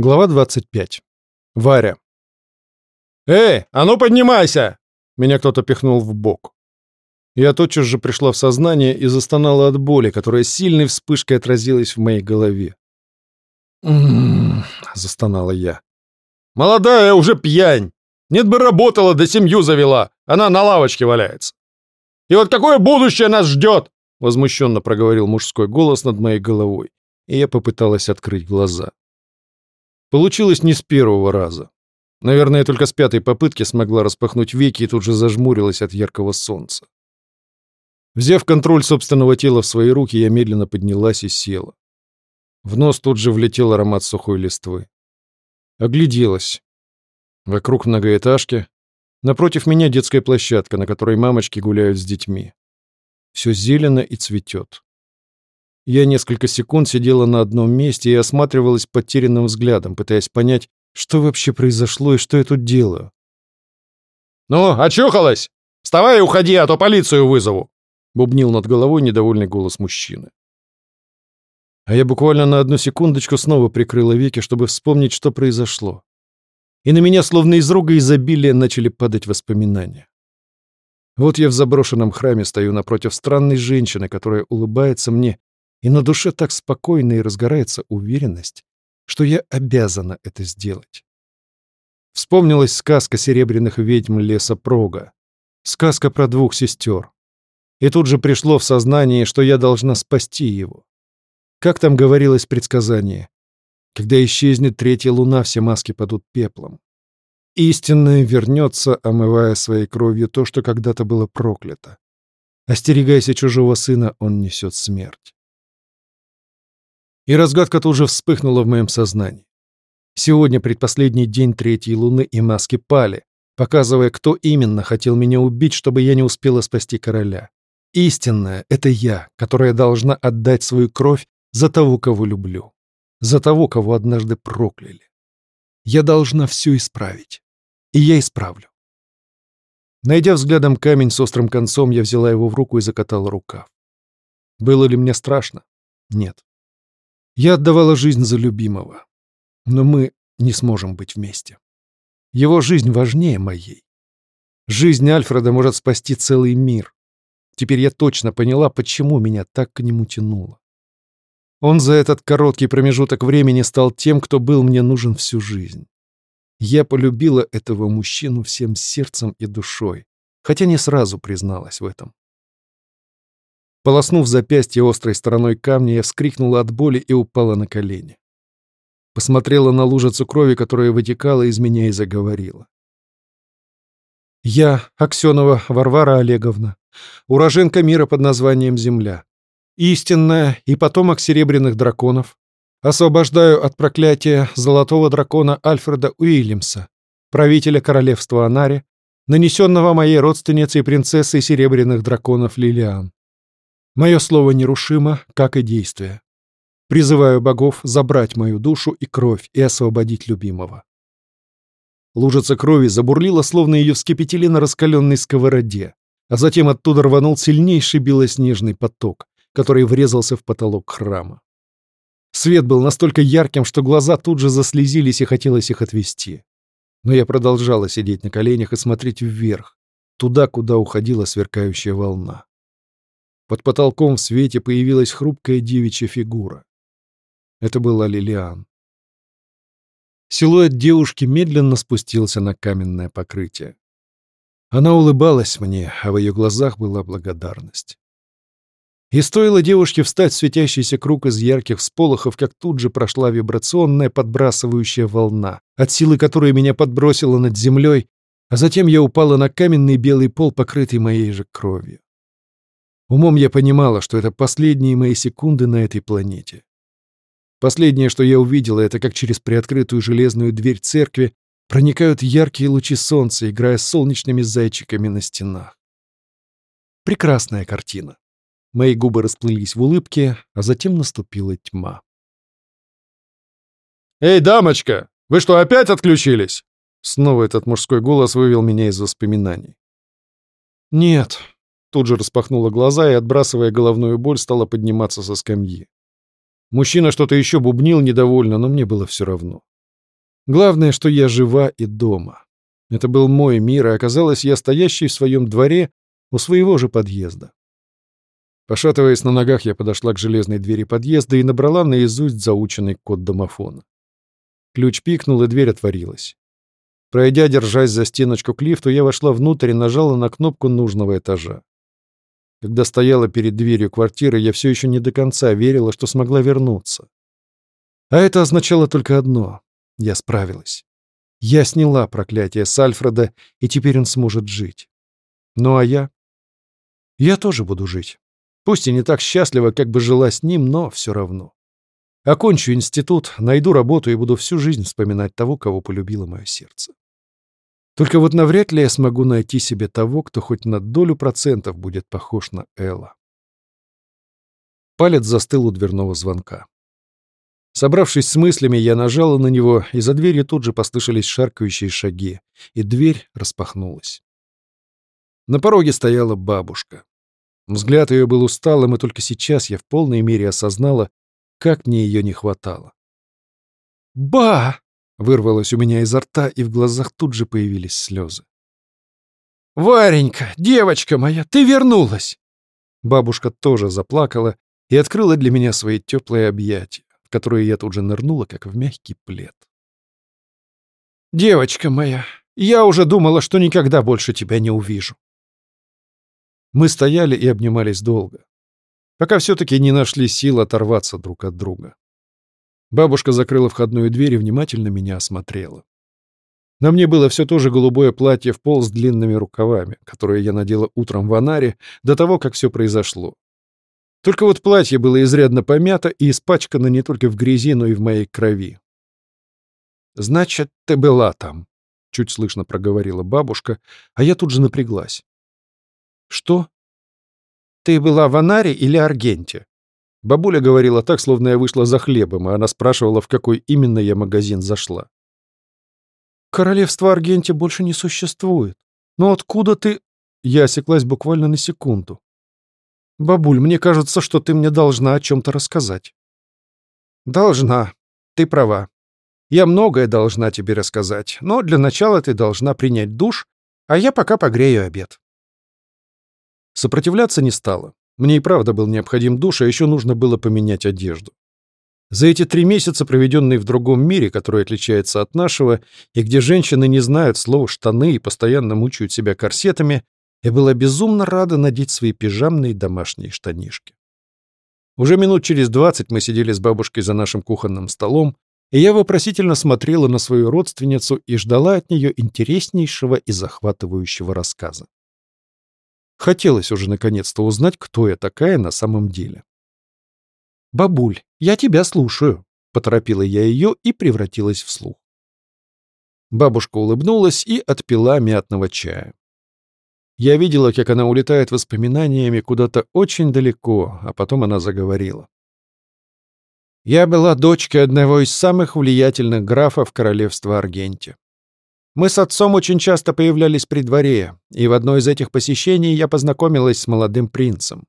Глава 25. Варя. «Эй, а ну поднимайся!» Меня кто-то пихнул в бок. Я тотчас же пришла в сознание и застонала от боли, которая сильной вспышкой отразилась в моей голове. «М -м -м застонала я. «Молодая уже пьянь! Нет бы работала, да семью завела! Она на лавочке валяется!» «И вот какое будущее нас ждет!» — возмущенно проговорил мужской голос над моей головой, и я попыталась открыть глаза. Получилось не с первого раза. Наверное, только с пятой попытки смогла распахнуть веки и тут же зажмурилась от яркого солнца. Взяв контроль собственного тела в свои руки, я медленно поднялась и села. В нос тут же влетел аромат сухой листвы. Огляделась. Вокруг многоэтажки. Напротив меня детская площадка, на которой мамочки гуляют с детьми. Все зелено и цветет. Я несколько секунд сидела на одном месте и осматривалась потерянным взглядом, пытаясь понять, что вообще произошло и что я тут делаю. «Ну, очухалась? Вставай и уходи, а то полицию вызову!» — бубнил над головой недовольный голос мужчины. А я буквально на одну секундочку снова прикрыла веки, чтобы вспомнить, что произошло. И на меня, словно из рога изобилия, начали падать воспоминания. Вот я в заброшенном храме стою напротив странной женщины, которая улыбается мне и на душе так спокойно и разгорается уверенность, что я обязана это сделать. Вспомнилась сказка серебряных ведьм леса Прога, сказка про двух сестер. И тут же пришло в сознание, что я должна спасти его. Как там говорилось предсказание? Когда исчезнет третья луна, все маски падут пеплом. Истинное вернется, омывая своей кровью то, что когда-то было проклято. Остерегайся чужого сына, он несет смерть и разгадка тут же вспыхнула в моем сознании. Сегодня предпоследний день третьей луны, и маски пали, показывая, кто именно хотел меня убить, чтобы я не успела спасти короля. Истинная — это я, которая должна отдать свою кровь за того, кого люблю, за того, кого однажды прокляли. Я должна все исправить. И я исправлю. Найдя взглядом камень с острым концом, я взяла его в руку и закатала рукав. Было ли мне страшно? Нет. Я отдавала жизнь за любимого. Но мы не сможем быть вместе. Его жизнь важнее моей. Жизнь Альфреда может спасти целый мир. Теперь я точно поняла, почему меня так к нему тянуло. Он за этот короткий промежуток времени стал тем, кто был мне нужен всю жизнь. Я полюбила этого мужчину всем сердцем и душой, хотя не сразу призналась в этом. Полоснув запястье острой стороной камня, я вскрикнула от боли и упала на колени. Посмотрела на лужицу крови, которая вытекала из меня и заговорила. «Я, Аксенова Варвара Олеговна, уроженка мира под названием Земля, истинная и потомок серебряных драконов, освобождаю от проклятия золотого дракона Альфреда Уильямса, правителя королевства Анари, нанесенного моей родственницей принцессой серебряных драконов Лилиан. Мое слово нерушимо, как и действие. Призываю богов забрать мою душу и кровь и освободить любимого. Лужица крови забурлила, словно ее вскипятили на раскаленной сковороде, а затем оттуда рванул сильнейший белоснежный поток, который врезался в потолок храма. Свет был настолько ярким, что глаза тут же заслезились и хотелось их отвести. Но я продолжала сидеть на коленях и смотреть вверх, туда, куда уходила сверкающая волна. Под потолком в свете появилась хрупкая девичья фигура. Это была Лилиан. Силуэт девушки медленно спустился на каменное покрытие. Она улыбалась мне, а в ее глазах была благодарность. И стоило девушке встать в светящийся круг из ярких всполохов, как тут же прошла вибрационная подбрасывающая волна, от силы которой меня подбросило над землей, а затем я упала на каменный белый пол, покрытый моей же кровью. Умом я понимала, что это последние мои секунды на этой планете. Последнее, что я увидела, это как через приоткрытую железную дверь церкви проникают яркие лучи солнца, играя с солнечными зайчиками на стенах. Прекрасная картина. Мои губы расплылись в улыбке, а затем наступила тьма. «Эй, дамочка, вы что, опять отключились?» Снова этот мужской голос вывел меня из воспоминаний. «Нет», Тут же распахнула глаза и, отбрасывая головную боль, стала подниматься со скамьи. Мужчина что-то еще бубнил недовольно, но мне было все равно. Главное, что я жива и дома. Это был мой мир, и оказалось я стоящий в своем дворе у своего же подъезда. Пошатываясь на ногах, я подошла к железной двери подъезда и набрала наизусть заученный код домофона. Ключ пикнул, и дверь отворилась. Пройдя, держась за стеночку к лифту, я вошла внутрь и нажала на кнопку нужного этажа. Когда стояла перед дверью квартиры, я все еще не до конца верила, что смогла вернуться. А это означало только одно — я справилась. Я сняла проклятие с Альфреда, и теперь он сможет жить. Ну а я? Я тоже буду жить. Пусть и не так счастливо, как бы жила с ним, но все равно. Окончу институт, найду работу и буду всю жизнь вспоминать того, кого полюбило мое сердце. Только вот навряд ли я смогу найти себе того, кто хоть на долю процентов будет похож на Элла. Палец застыл у дверного звонка. Собравшись с мыслями, я нажала на него, и за дверью тут же послышались шаркающие шаги, и дверь распахнулась. На пороге стояла бабушка. Взгляд ее был усталым, и только сейчас я в полной мере осознала, как мне ее не хватало. «Ба!» Вырвалось у меня изо рта, и в глазах тут же появились слезы. «Варенька, девочка моя, ты вернулась!» Бабушка тоже заплакала и открыла для меня свои теплые объятия, в которые я тут же нырнула, как в мягкий плед. «Девочка моя, я уже думала, что никогда больше тебя не увижу». Мы стояли и обнимались долго, пока все-таки не нашли сил оторваться друг от друга. Бабушка закрыла входную дверь и внимательно меня осмотрела. На мне было все то же голубое платье в пол с длинными рукавами, которое я надела утром в анаре до того, как все произошло. Только вот платье было изрядно помято и испачкано не только в грязи, но и в моей крови. «Значит, ты была там», — чуть слышно проговорила бабушка, а я тут же напряглась. «Что?» «Ты была в Анаре или Аргенте?» Бабуля говорила так, словно я вышла за хлебом, и она спрашивала, в какой именно я магазин зашла. «Королевство Аргентия больше не существует. Но откуда ты...» Я осеклась буквально на секунду. «Бабуль, мне кажется, что ты мне должна о чем-то рассказать». «Должна. Ты права. Я многое должна тебе рассказать, но для начала ты должна принять душ, а я пока погрею обед». Сопротивляться не стала. Мне и правда был необходим душ, а еще нужно было поменять одежду. За эти три месяца, проведенные в другом мире, который отличается от нашего, и где женщины не знают слова «штаны» и постоянно мучают себя корсетами, я была безумно рада надеть свои пижамные домашние штанишки. Уже минут через двадцать мы сидели с бабушкой за нашим кухонным столом, и я вопросительно смотрела на свою родственницу и ждала от нее интереснейшего и захватывающего рассказа. Хотелось уже наконец-то узнать, кто я такая на самом деле. «Бабуль, я тебя слушаю», — поторопила я ее и превратилась в слух. Бабушка улыбнулась и отпила мятного чая. Я видела, как она улетает воспоминаниями куда-то очень далеко, а потом она заговорила. Я была дочкой одного из самых влиятельных графов королевства Аргенти. Мы с отцом очень часто появлялись при дворе, и в одно из этих посещений я познакомилась с молодым принцем.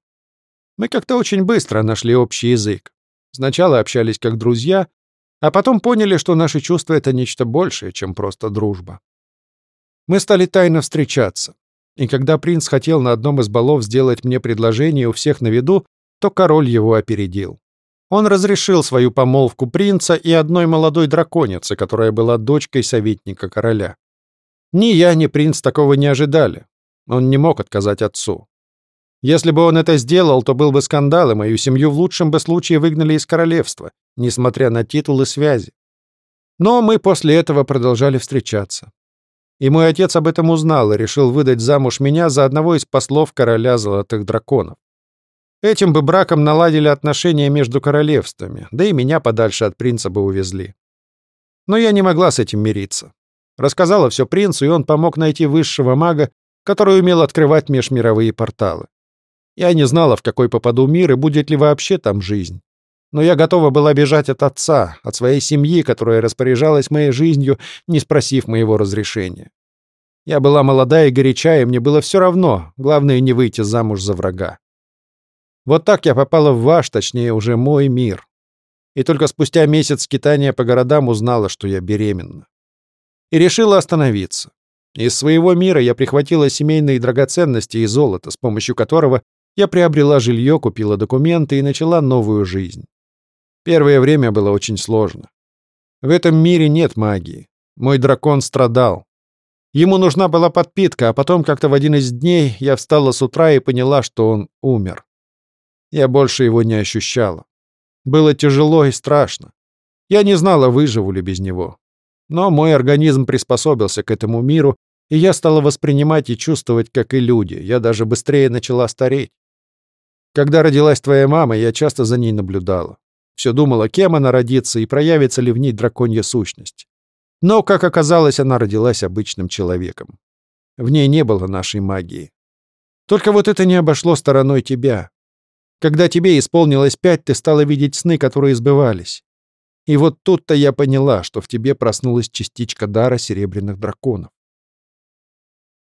Мы как-то очень быстро нашли общий язык. Сначала общались как друзья, а потом поняли, что наши чувства — это нечто большее, чем просто дружба. Мы стали тайно встречаться, и когда принц хотел на одном из балов сделать мне предложение у всех на виду, то король его опередил. Он разрешил свою помолвку принца и одной молодой драконицы, которая была дочкой советника короля. Ни я, ни принц такого не ожидали. Он не мог отказать отцу. Если бы он это сделал, то был бы скандал, и мою семью в лучшем бы случае выгнали из королевства, несмотря на титул и связи. Но мы после этого продолжали встречаться. И мой отец об этом узнал и решил выдать замуж меня за одного из послов короля Золотых Драконов. Этим бы браком наладили отношения между королевствами, да и меня подальше от принца бы увезли. Но я не могла с этим мириться. Рассказала все принцу, и он помог найти высшего мага, который умел открывать межмировые порталы. Я не знала, в какой попаду мир и будет ли вообще там жизнь. Но я готова была бежать от отца, от своей семьи, которая распоряжалась моей жизнью, не спросив моего разрешения. Я была молода и горяча, и мне было все равно, главное не выйти замуж за врага. Вот так я попала в ваш, точнее, уже мой мир. И только спустя месяц скитания по городам узнала, что я беременна. И решила остановиться. Из своего мира я прихватила семейные драгоценности и золото, с помощью которого я приобрела жилье, купила документы и начала новую жизнь. Первое время было очень сложно. В этом мире нет магии. Мой дракон страдал. Ему нужна была подпитка, а потом как-то в один из дней я встала с утра и поняла, что он умер. Я больше его не ощущала. Было тяжело и страшно. Я не знала, выживу ли без него. Но мой организм приспособился к этому миру, и я стала воспринимать и чувствовать, как и люди. Я даже быстрее начала стареть. Когда родилась твоя мама, я часто за ней наблюдала. Все думала, кем она родится и проявится ли в ней драконья сущность. Но, как оказалось, она родилась обычным человеком. В ней не было нашей магии. Только вот это не обошло стороной тебя. Когда тебе исполнилось пять, ты стала видеть сны, которые сбывались. И вот тут-то я поняла, что в тебе проснулась частичка дара серебряных драконов.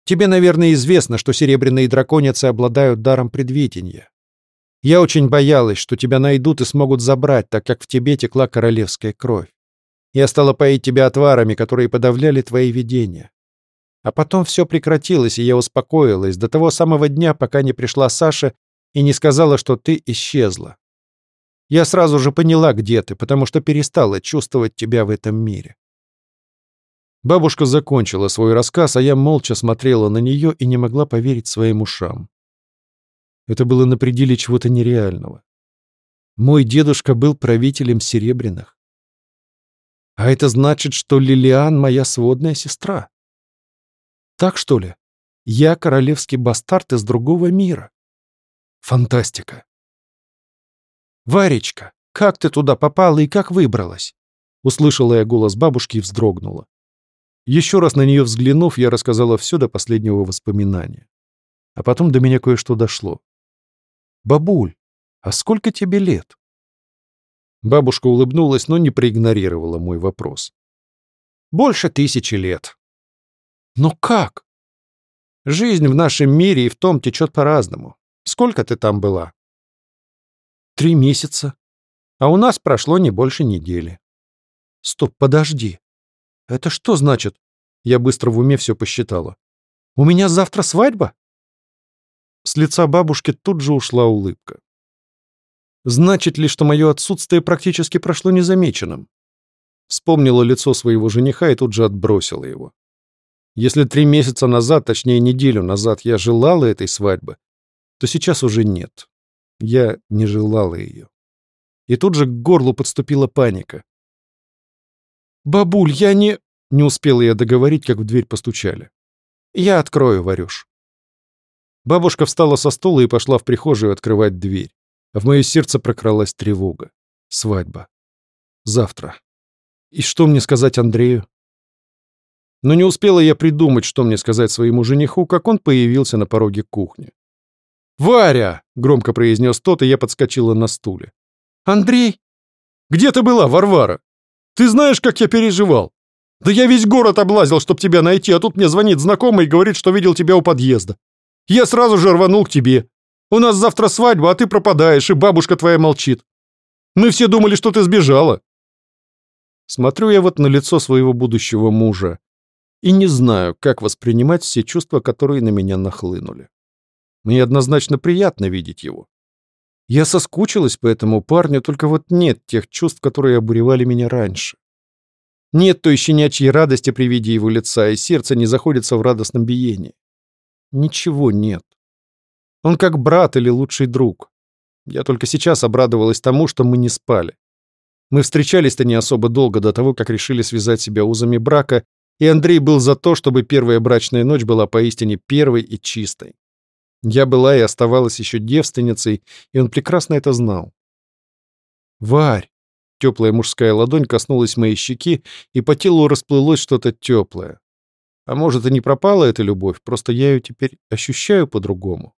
Тебе, наверное, известно, что серебряные драконицы обладают даром предвидения. Я очень боялась, что тебя найдут и смогут забрать, так как в тебе текла королевская кровь. Я стала поить тебя отварами, которые подавляли твои видения. А потом все прекратилось, и я успокоилась до того самого дня, пока не пришла Саша и не сказала, что ты исчезла. Я сразу же поняла, где ты, потому что перестала чувствовать тебя в этом мире. Бабушка закончила свой рассказ, а я молча смотрела на нее и не могла поверить своим ушам. Это было на пределе чего-то нереального. Мой дедушка был правителем Серебряных. А это значит, что Лилиан — моя сводная сестра. Так что ли? Я королевский бастард из другого мира. Фантастика. «Варечка, как ты туда попала и как выбралась?» Услышала я голос бабушки и вздрогнула. Еще раз на нее взглянув, я рассказала все до последнего воспоминания. А потом до меня кое-что дошло. «Бабуль, а сколько тебе лет?» Бабушка улыбнулась, но не проигнорировала мой вопрос. «Больше тысячи лет». «Но как?» «Жизнь в нашем мире и в том течет по-разному. Сколько ты там была?» «Три месяца. А у нас прошло не больше недели». «Стоп, подожди. Это что значит?» Я быстро в уме все посчитала. «У меня завтра свадьба?» С лица бабушки тут же ушла улыбка. «Значит ли, что мое отсутствие практически прошло незамеченным?» Вспомнила лицо своего жениха и тут же отбросила его. Если три месяца назад, точнее неделю назад, я желала этой свадьбы, то сейчас уже нет. Я не желала ее. И тут же к горлу подступила паника. «Бабуль, я не...» Не успела я договорить, как в дверь постучали. «Я открою, Варюш». Бабушка встала со стула и пошла в прихожую открывать дверь. А в мое сердце прокралась тревога. Свадьба. Завтра. И что мне сказать Андрею? Но не успела я придумать, что мне сказать своему жениху, как он появился на пороге кухни. «Варя!» — громко произнес тот, и я подскочила на стуле. «Андрей!» «Где ты была, Варвара? Ты знаешь, как я переживал? Да я весь город облазил, чтоб тебя найти, а тут мне звонит знакомый и говорит, что видел тебя у подъезда. Я сразу же рванул к тебе. У нас завтра свадьба, а ты пропадаешь, и бабушка твоя молчит. Мы все думали, что ты сбежала». Смотрю я вот на лицо своего будущего мужа и не знаю, как воспринимать все чувства, которые на меня нахлынули. Мне однозначно приятно видеть его. Я соскучилась по этому парню, только вот нет тех чувств, которые обуревали меня раньше. Нет той щенячьей радости при виде его лица, и сердце не заходится в радостном биении. Ничего нет. Он как брат или лучший друг. Я только сейчас обрадовалась тому, что мы не спали. Мы встречались-то не особо долго до того, как решили связать себя узами брака, и Андрей был за то, чтобы первая брачная ночь была поистине первой и чистой. Я была и оставалась еще девственницей, и он прекрасно это знал. «Варь!» — теплая мужская ладонь коснулась моей щеки, и по телу расплылось что-то теплое. А может, и не пропала эта любовь, просто я ее теперь ощущаю по-другому.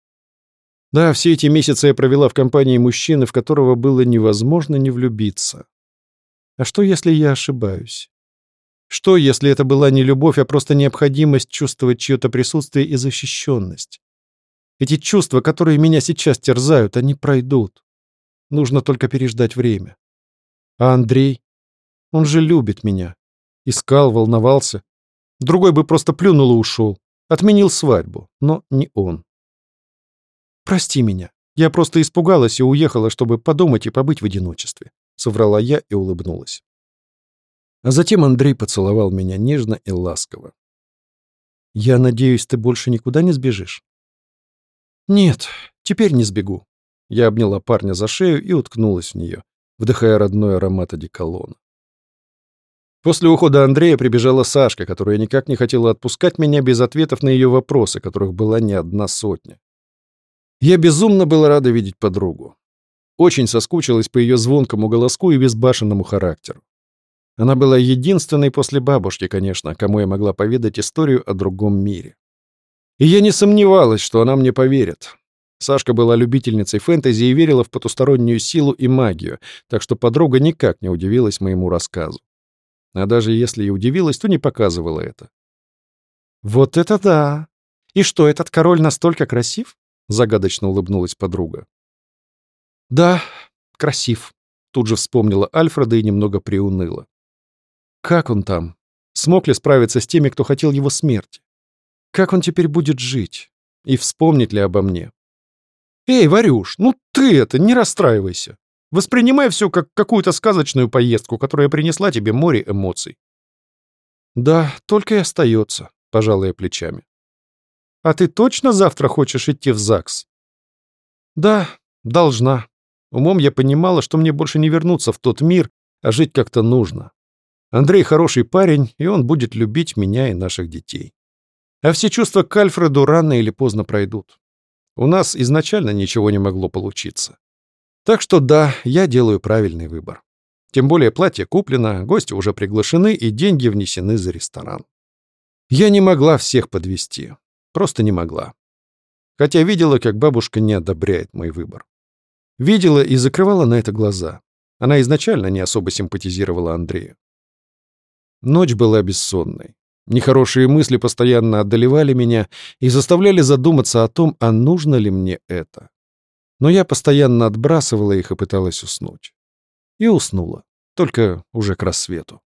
Да, все эти месяцы я провела в компании мужчины, в которого было невозможно не влюбиться. А что, если я ошибаюсь? Что, если это была не любовь, а просто необходимость чувствовать чье-то присутствие и защищенность? Эти чувства, которые меня сейчас терзают, они пройдут. Нужно только переждать время. А Андрей? Он же любит меня. Искал, волновался. Другой бы просто плюнул и ушел. Отменил свадьбу, но не он. «Прости меня. Я просто испугалась и уехала, чтобы подумать и побыть в одиночестве», — соврала я и улыбнулась. А затем Андрей поцеловал меня нежно и ласково. «Я надеюсь, ты больше никуда не сбежишь?» «Нет, теперь не сбегу». Я обняла парня за шею и уткнулась в нее, вдыхая родной аромат одеколона. После ухода Андрея прибежала Сашка, которая никак не хотела отпускать меня без ответов на ее вопросы, которых была не одна сотня. Я безумно была рада видеть подругу. Очень соскучилась по ее звонкому голоску и безбашенному характеру. Она была единственной после бабушки, конечно, кому я могла поведать историю о другом мире. И я не сомневалась, что она мне поверит. Сашка была любительницей фэнтези и верила в потустороннюю силу и магию, так что подруга никак не удивилась моему рассказу. А даже если и удивилась, то не показывала это. «Вот это да! И что, этот король настолько красив?» — загадочно улыбнулась подруга. «Да, красив», — тут же вспомнила Альфреда и немного приуныла. «Как он там? Смог ли справиться с теми, кто хотел его смерти? Как он теперь будет жить? И вспомнит ли обо мне? «Эй, Варюш, ну ты это, не расстраивайся. Воспринимай все как какую-то сказочную поездку, которая принесла тебе море эмоций». «Да, только и остается», — пожалая плечами. «А ты точно завтра хочешь идти в ЗАГС?» «Да, должна. Умом я понимала, что мне больше не вернуться в тот мир, а жить как-то нужно. Андрей хороший парень, и он будет любить меня и наших детей». А все чувства к Альфреду рано или поздно пройдут. У нас изначально ничего не могло получиться. Так что да, я делаю правильный выбор. Тем более платье куплено, гости уже приглашены и деньги внесены за ресторан. Я не могла всех подвести. Просто не могла. Хотя видела, как бабушка не одобряет мой выбор. Видела и закрывала на это глаза. Она изначально не особо симпатизировала Андрею. Ночь была бессонной. Нехорошие мысли постоянно одолевали меня и заставляли задуматься о том, а нужно ли мне это. Но я постоянно отбрасывала их и пыталась уснуть. И уснула, только уже к рассвету.